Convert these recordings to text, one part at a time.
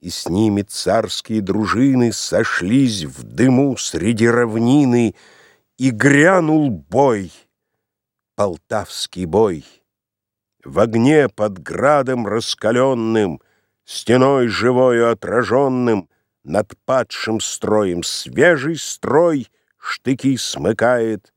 И с ними царские дружины Сошлись в дыму среди равнины, И грянул бой, полтавский бой. В огне под градом раскаленным, Стеной живою отраженным, Над падшим строем свежий строй Штыки смыкает.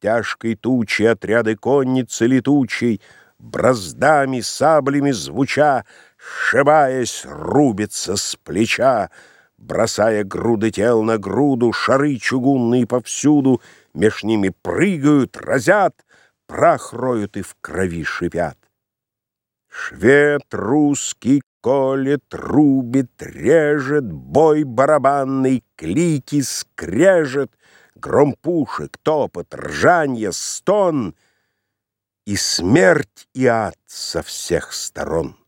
Тяжкой тучи отряды конницы летучей Браздами, саблями звуча, Сшибаясь, рубится с плеча, Бросая груды тел на груду, Шары чугунные повсюду, Меж ними прыгают, разят, Прах роют и в крови шипят. Швед русский колет, рубит, режет, Бой барабанный, клики скрежет, Гром пушек, топот, ржанье, стон — И смерть и ад со всех сторон.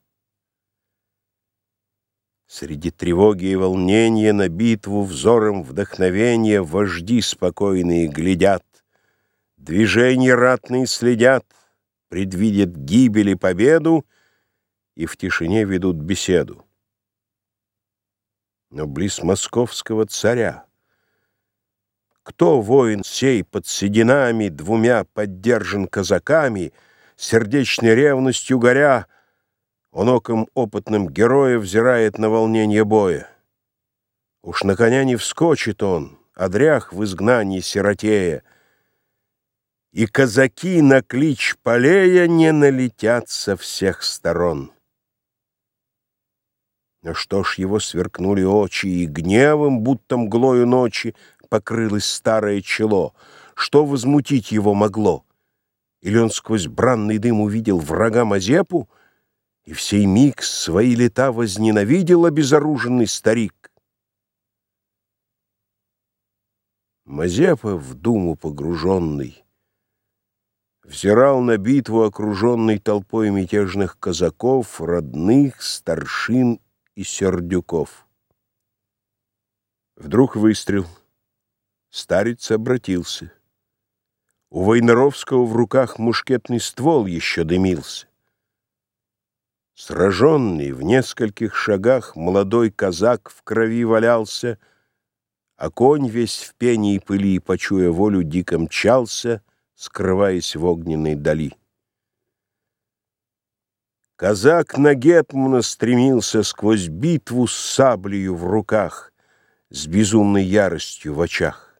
Среди тревоги и волнения на битву взором вдохновения Вожди спокойные глядят, Движения ратные следят, Предвидят гибель и победу И в тишине ведут беседу. Но близ московского царя Кто воин сей под сединами Двумя поддержан казаками, Сердечной ревностью горя, он оком опытным героя взирает на волнение боя. Уж на коня не вскочит он, а дрях в изгнании сиротея, И казаки на клич полея не налетят со всех сторон. Но что ж его сверкнули очи, и гневом, будто мглою ночи, покрылось старое чело. Что возмутить его могло? Или он сквозь бранный дым увидел врага Мазепу — и в сей миг свои лета возненавидел обезоруженный старик. Мазепа, в думу погруженный, Взирал на битву, окруженный толпой мятежных казаков, Родных, старшин и сердюков. Вдруг выстрел. Старец обратился. У Войнаровского в руках мушкетный ствол еще дымился. Сраженный в нескольких шагах молодой казак в крови валялся, а конь весь в пене и пыли, почуя волю, дико мчался, скрываясь в огненной дали. Казак на Гетмана стремился сквозь битву с саблею в руках, с безумной яростью в очах.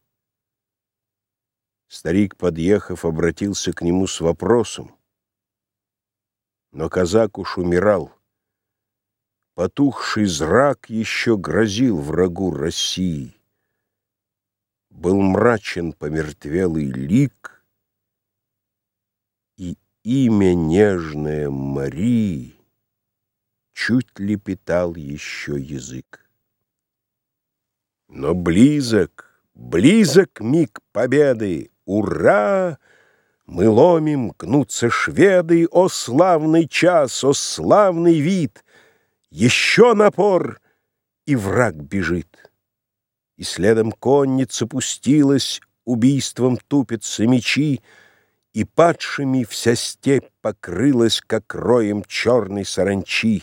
Старик, подъехав, обратился к нему с вопросом. Но казак уж умирал. Потухший зрак еще грозил врагу России. Был мрачен помертвелый лик, И имя нежное Марии Чуть лепетал еще язык. Но близок, близок миг победы, Ура! Мы ломим, гнутся шведы, О, славный час, о, славный вид! Еще напор, и враг бежит. И следом конница пустилась, Убийством тупятся мечи, И падшими вся степь покрылась, Как роем черной саранчи.